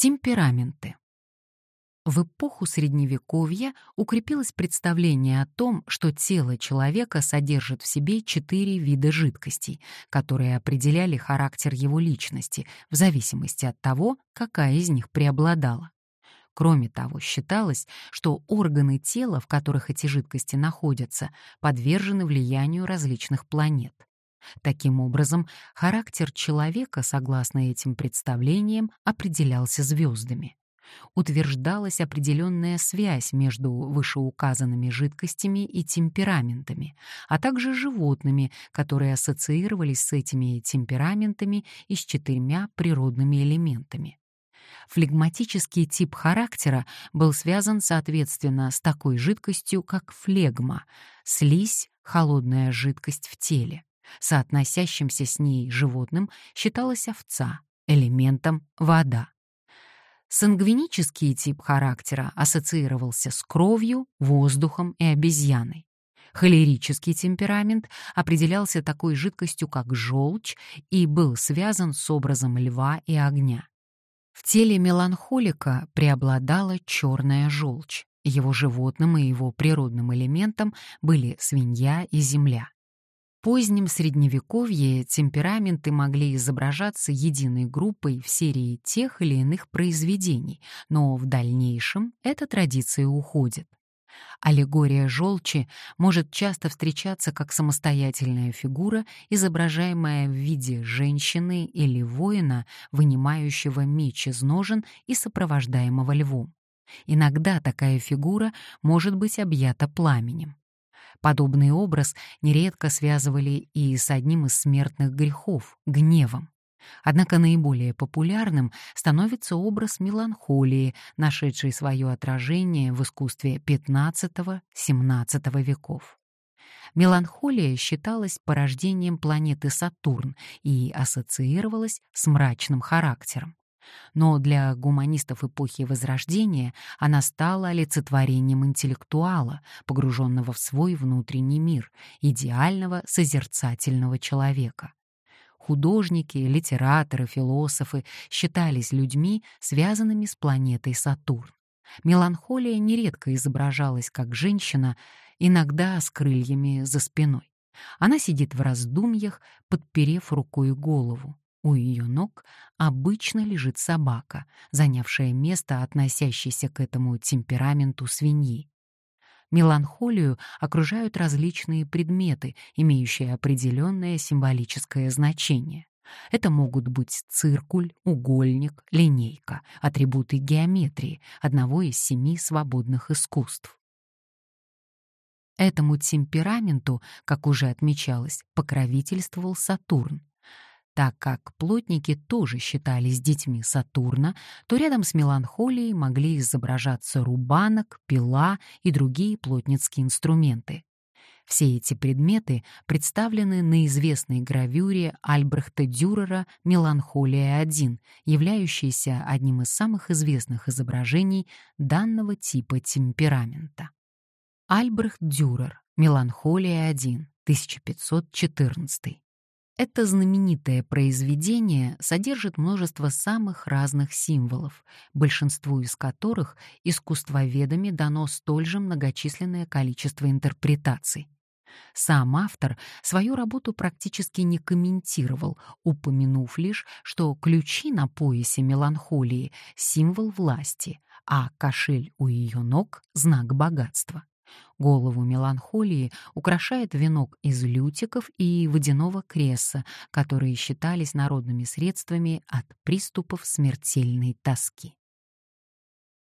Темпераменты. В эпоху Средневековья укрепилось представление о том, что тело человека содержит в себе четыре вида жидкостей, которые определяли характер его личности в зависимости от того, какая из них преобладала. Кроме того, считалось, что органы тела, в которых эти жидкости находятся, подвержены влиянию различных планет. Таким образом, характер человека, согласно этим представлениям, определялся звездами. Утверждалась определенная связь между вышеуказанными жидкостями и темпераментами, а также животными, которые ассоциировались с этими темпераментами и с четырьмя природными элементами. Флегматический тип характера был связан, соответственно, с такой жидкостью, как флегма, слизь, холодная жидкость в теле. Соотносящимся с ней животным считалась овца, элементом — вода. Сангвинический тип характера ассоциировался с кровью, воздухом и обезьяной. Холерический темперамент определялся такой жидкостью, как желчь, и был связан с образом льва и огня. В теле меланхолика преобладала черная желчь. Его животным и его природным элементом были свинья и земля позднем Средневековье темпераменты могли изображаться единой группой в серии тех или иных произведений, но в дальнейшем эта традиция уходит. Аллегория желчи может часто встречаться как самостоятельная фигура, изображаемая в виде женщины или воина, вынимающего меч из ножен и сопровождаемого львом. Иногда такая фигура может быть объята пламенем. Подобный образ нередко связывали и с одним из смертных грехов — гневом. Однако наиболее популярным становится образ меланхолии, нашедший свое отражение в искусстве XV-XVII веков. Меланхолия считалась порождением планеты Сатурн и ассоциировалась с мрачным характером но для гуманистов эпохи Возрождения она стала олицетворением интеллектуала, погруженного в свой внутренний мир, идеального созерцательного человека. Художники, литераторы, философы считались людьми, связанными с планетой Сатурн. Меланхолия нередко изображалась как женщина, иногда с крыльями за спиной. Она сидит в раздумьях, подперев рукой голову. У ее ног обычно лежит собака, занявшая место, относящееся к этому темпераменту свиньи. Меланхолию окружают различные предметы, имеющие определенное символическое значение. Это могут быть циркуль, угольник, линейка, атрибуты геометрии, одного из семи свободных искусств. Этому темпераменту, как уже отмечалось, покровительствовал Сатурн, так как плотники тоже считались детьми Сатурна, то рядом с меланхолией могли изображаться рубанок, пила и другие плотницкие инструменты. Все эти предметы представлены на известной гравюре Альбрехта Дюрера «Меланхолия-1», являющейся одним из самых известных изображений данного типа темперамента. Альбрехт Дюрер «Меланхолия-1», 1514. Это знаменитое произведение содержит множество самых разных символов, большинству из которых искусствоведами дано столь же многочисленное количество интерпретаций. Сам автор свою работу практически не комментировал, упомянув лишь, что ключи на поясе меланхолии — символ власти, а кошель у ее ног — знак богатства. Голову меланхолии украшает венок из лютиков и водяного креса, которые считались народными средствами от приступов смертельной тоски.